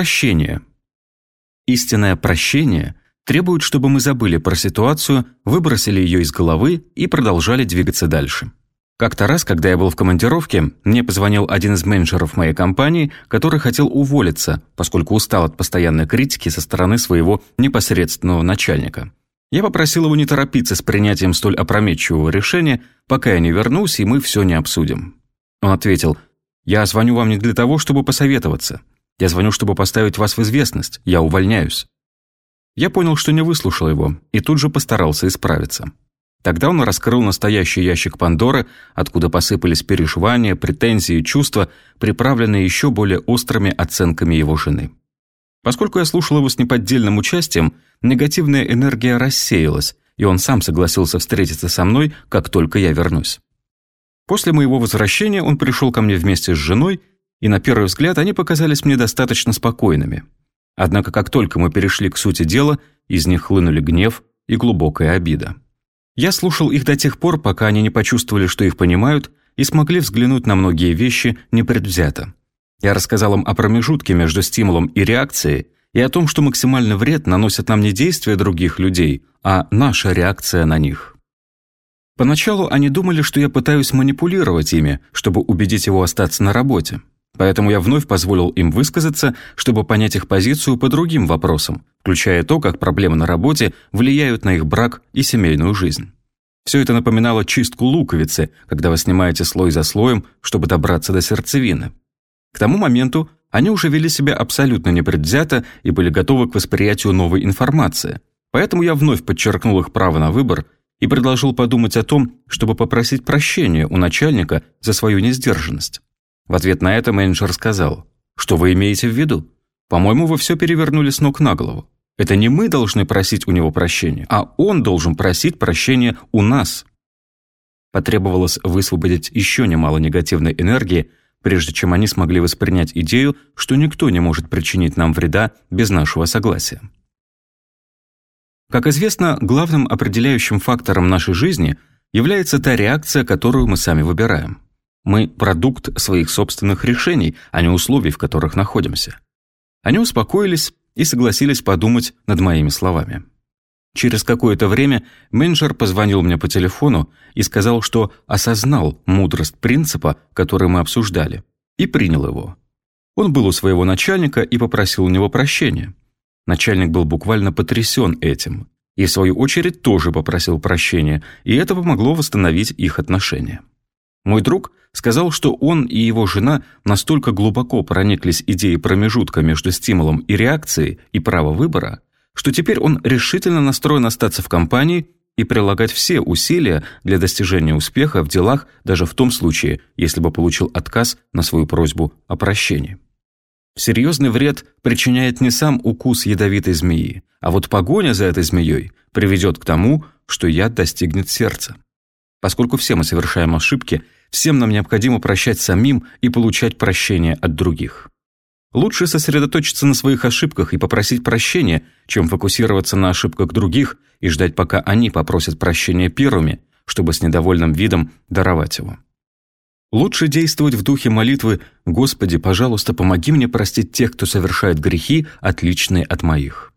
Прощение. Истинное прощение требует, чтобы мы забыли про ситуацию, выбросили ее из головы и продолжали двигаться дальше. Как-то раз, когда я был в командировке, мне позвонил один из менеджеров моей компании, который хотел уволиться, поскольку устал от постоянной критики со стороны своего непосредственного начальника. Я попросил его не торопиться с принятием столь опрометчивого решения, пока я не вернусь, и мы все не обсудим. Он ответил, «Я звоню вам не для того, чтобы посоветоваться. Я звоню, чтобы поставить вас в известность. Я увольняюсь». Я понял, что не выслушал его, и тут же постарался исправиться. Тогда он раскрыл настоящий ящик Пандоры, откуда посыпались переживания, претензии и чувства, приправленные еще более острыми оценками его жены. Поскольку я слушал его с неподдельным участием, негативная энергия рассеялась, и он сам согласился встретиться со мной, как только я вернусь. После моего возвращения он пришел ко мне вместе с женой, и на первый взгляд они показались мне достаточно спокойными. Однако как только мы перешли к сути дела, из них хлынули гнев и глубокая обида. Я слушал их до тех пор, пока они не почувствовали, что их понимают, и смогли взглянуть на многие вещи непредвзято. Я рассказал им о промежутке между стимулом и реакцией, и о том, что максимальный вред наносят нам не действия других людей, а наша реакция на них. Поначалу они думали, что я пытаюсь манипулировать ими, чтобы убедить его остаться на работе. Поэтому я вновь позволил им высказаться, чтобы понять их позицию по другим вопросам, включая то, как проблемы на работе влияют на их брак и семейную жизнь. Все это напоминало чистку луковицы, когда вы снимаете слой за слоем, чтобы добраться до сердцевины. К тому моменту они уже вели себя абсолютно непредвзято и были готовы к восприятию новой информации. Поэтому я вновь подчеркнул их право на выбор и предложил подумать о том, чтобы попросить прощения у начальника за свою несдержанность. В ответ на это менеджер сказал, «Что вы имеете в виду? По-моему, вы все перевернули с ног на голову. Это не мы должны просить у него прощения, а он должен просить прощения у нас». Потребовалось высвободить еще немало негативной энергии, прежде чем они смогли воспринять идею, что никто не может причинить нам вреда без нашего согласия. Как известно, главным определяющим фактором нашей жизни является та реакция, которую мы сами выбираем. Мы – продукт своих собственных решений, а не условий, в которых находимся. Они успокоились и согласились подумать над моими словами. Через какое-то время менеджер позвонил мне по телефону и сказал, что осознал мудрость принципа, который мы обсуждали, и принял его. Он был у своего начальника и попросил у него прощения. Начальник был буквально потрясен этим и, в свою очередь, тоже попросил прощения, и это помогло восстановить их отношения. Мой друг сказал, что он и его жена настолько глубоко прониклись идеей промежутка между стимулом и реакцией и права выбора, что теперь он решительно настроен остаться в компании и прилагать все усилия для достижения успеха в делах даже в том случае, если бы получил отказ на свою просьбу о прощении. Серьезный вред причиняет не сам укус ядовитой змеи, а вот погоня за этой змеей приведет к тому, что яд достигнет сердца. Поскольку все мы совершаем ошибки, всем нам необходимо прощать самим и получать прощение от других. Лучше сосредоточиться на своих ошибках и попросить прощения, чем фокусироваться на ошибках других и ждать, пока они попросят прощения первыми, чтобы с недовольным видом даровать его. Лучше действовать в духе молитвы «Господи, пожалуйста, помоги мне простить тех, кто совершает грехи, отличные от моих».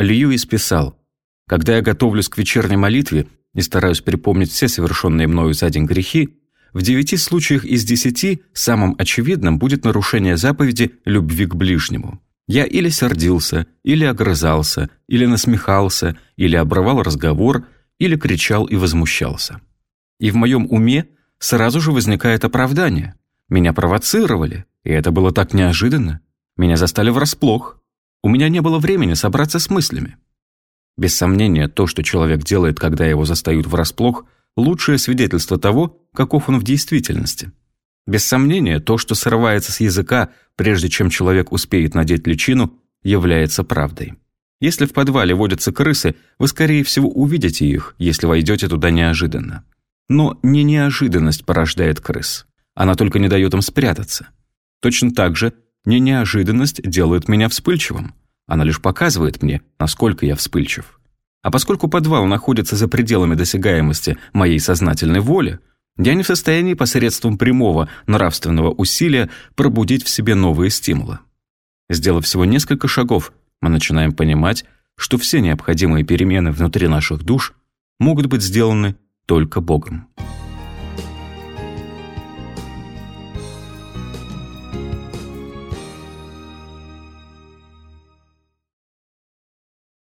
Льюис писал, «Когда я готовлюсь к вечерней молитве, и стараюсь припомнить все совершенные мною за день грехи, в девяти случаях из десяти самым очевидным будет нарушение заповеди любви к ближнему. Я или сердился, или огрызался, или насмехался, или обрывал разговор, или кричал и возмущался. И в моем уме сразу же возникает оправдание. Меня провоцировали, и это было так неожиданно. Меня застали врасплох. У меня не было времени собраться с мыслями. Без сомнения, то, что человек делает, когда его застают врасплох, лучшее свидетельство того, каков он в действительности. Без сомнения, то, что срывается с языка, прежде чем человек успеет надеть личину, является правдой. Если в подвале водятся крысы, вы, скорее всего, увидите их, если войдете туда неожиданно. Но не неожиданность порождает крыс. Она только не дает им спрятаться. Точно так же не неожиданность делает меня вспыльчивым. Она лишь показывает мне, насколько я вспыльчив. А поскольку подвал находится за пределами досягаемости моей сознательной воли, я не в состоянии посредством прямого нравственного усилия пробудить в себе новые стимулы. Сделав всего несколько шагов, мы начинаем понимать, что все необходимые перемены внутри наших душ могут быть сделаны только Богом.